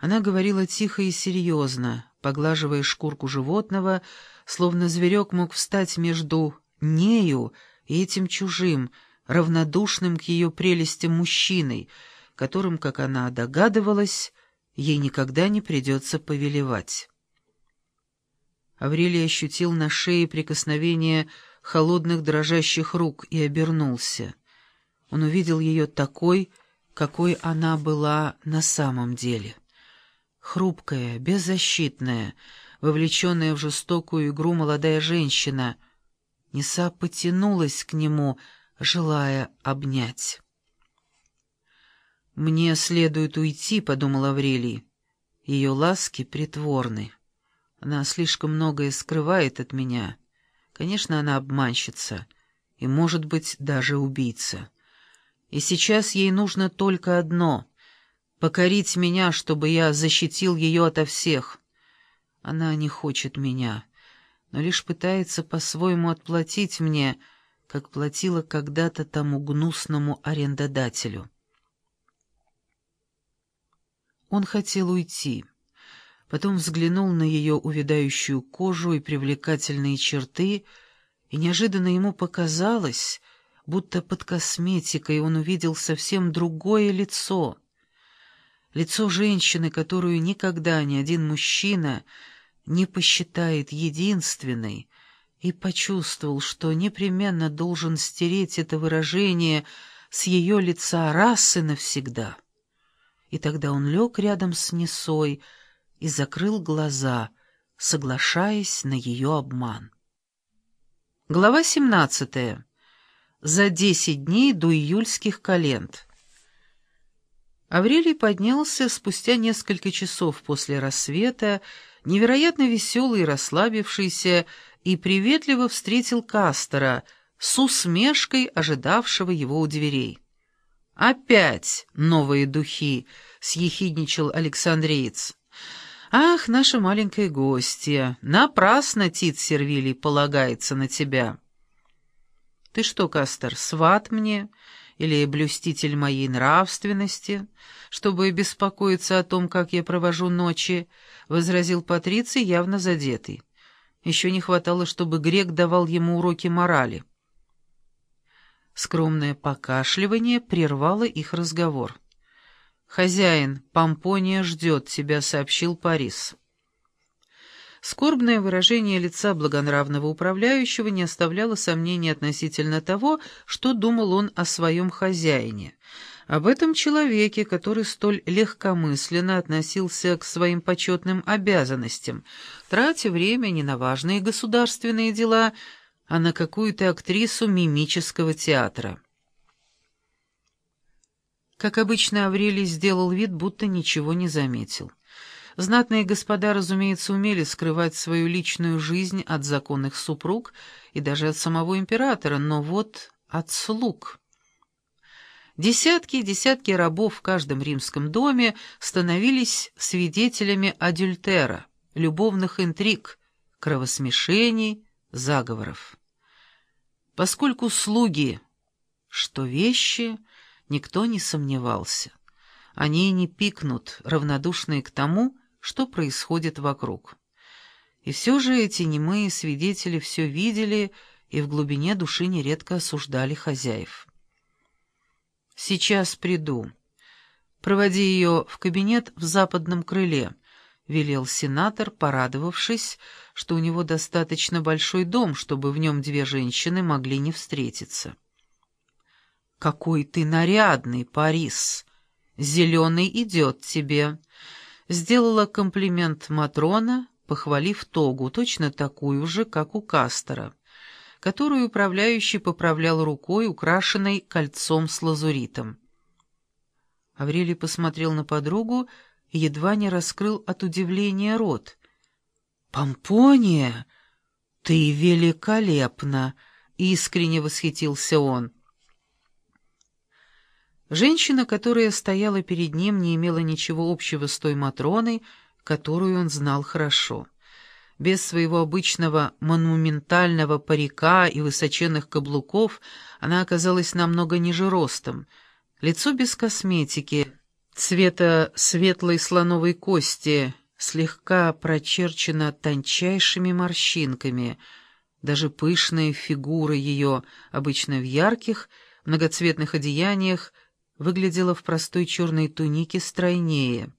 Она говорила тихо и серьезно, поглаживая шкурку животного, словно зверек мог встать между нею и этим чужим, равнодушным к ее прелестям мужчиной, которым, как она догадывалась, ей никогда не придется повелевать. Аврелий ощутил на шее прикосновение холодных дрожащих рук и обернулся. Он увидел ее такой, какой она была на самом деле. Хрупкая, беззащитная, вовлеченная в жестокую игру молодая женщина. Неса потянулась к нему, желая обнять. «Мне следует уйти», — подумал Аврелий. Ее ласки притворны. Она слишком многое скрывает от меня. Конечно, она обманщица и, может быть, даже убийца. И сейчас ей нужно только одно — покорить меня, чтобы я защитил ее ото всех. Она не хочет меня, но лишь пытается по-своему отплатить мне, как платила когда-то тому гнусному арендодателю. Он хотел уйти. Потом взглянул на ее увядающую кожу и привлекательные черты, и неожиданно ему показалось, будто под косметикой он увидел совсем другое лицо. Лицо женщины, которую никогда ни один мужчина не посчитает единственной, и почувствовал, что непременно должен стереть это выражение с ее лица раз и навсегда и тогда он лег рядом с Несой и закрыл глаза, соглашаясь на ее обман. Глава 17. За десять дней до июльских календ. Аврелий поднялся спустя несколько часов после рассвета, невероятно веселый и расслабившийся, и приветливо встретил Кастера с усмешкой, ожидавшего его у дверей. «Опять новые духи!» — съехидничал Александреец. «Ах, наша маленькая гостья! Напрасно Тит Сервилий полагается на тебя!» «Ты что, Кастер, сват мне или блюститель моей нравственности, чтобы беспокоиться о том, как я провожу ночи?» — возразил Патриций, явно задетый. Еще не хватало, чтобы грек давал ему уроки морали. Скромное покашливание прервало их разговор. «Хозяин, Помпония ждет тебя», — сообщил Парис. Скорбное выражение лица благонравного управляющего не оставляло сомнений относительно того, что думал он о своем хозяине, об этом человеке, который столь легкомысленно относился к своим почетным обязанностям, тратя время не на важные государственные дела, а на какую-то актрису мимического театра. Как обычно, Аврелий сделал вид, будто ничего не заметил. Знатные господа, разумеется, умели скрывать свою личную жизнь от законных супруг и даже от самого императора, но вот от слуг. Десятки и десятки рабов в каждом римском доме становились свидетелями адюльтера, любовных интриг, кровосмешений, заговоров. Поскольку слуги, что вещи, никто не сомневался. Они не пикнут, равнодушные к тому, что происходит вокруг. И все же эти немые свидетели все видели и в глубине души нередко осуждали хозяев. «Сейчас приду. Проводи ее в кабинет в западном крыле», — велел сенатор, порадовавшись, что у него достаточно большой дом, чтобы в нем две женщины могли не встретиться. «Какой ты нарядный, Парис! Зеленый идет тебе!» Сделала комплимент Матрона, похвалив тогу, точно такую же, как у Кастера, которую управляющий поправлял рукой, украшенной кольцом с лазуритом. Аврелий посмотрел на подругу и едва не раскрыл от удивления рот — «Помпония, ты великолепна!» — искренне восхитился он. Женщина, которая стояла перед ним, не имела ничего общего с той Матроной, которую он знал хорошо. Без своего обычного монументального парика и высоченных каблуков она оказалась намного ниже ростом. Лицо без косметики, цвета светлой слоновой кости, слегка прочерчена тончайшими морщинками. Даже пышная фигура ее, обычно в ярких, многоцветных одеяниях, выглядела в простой черной тунике стройнее.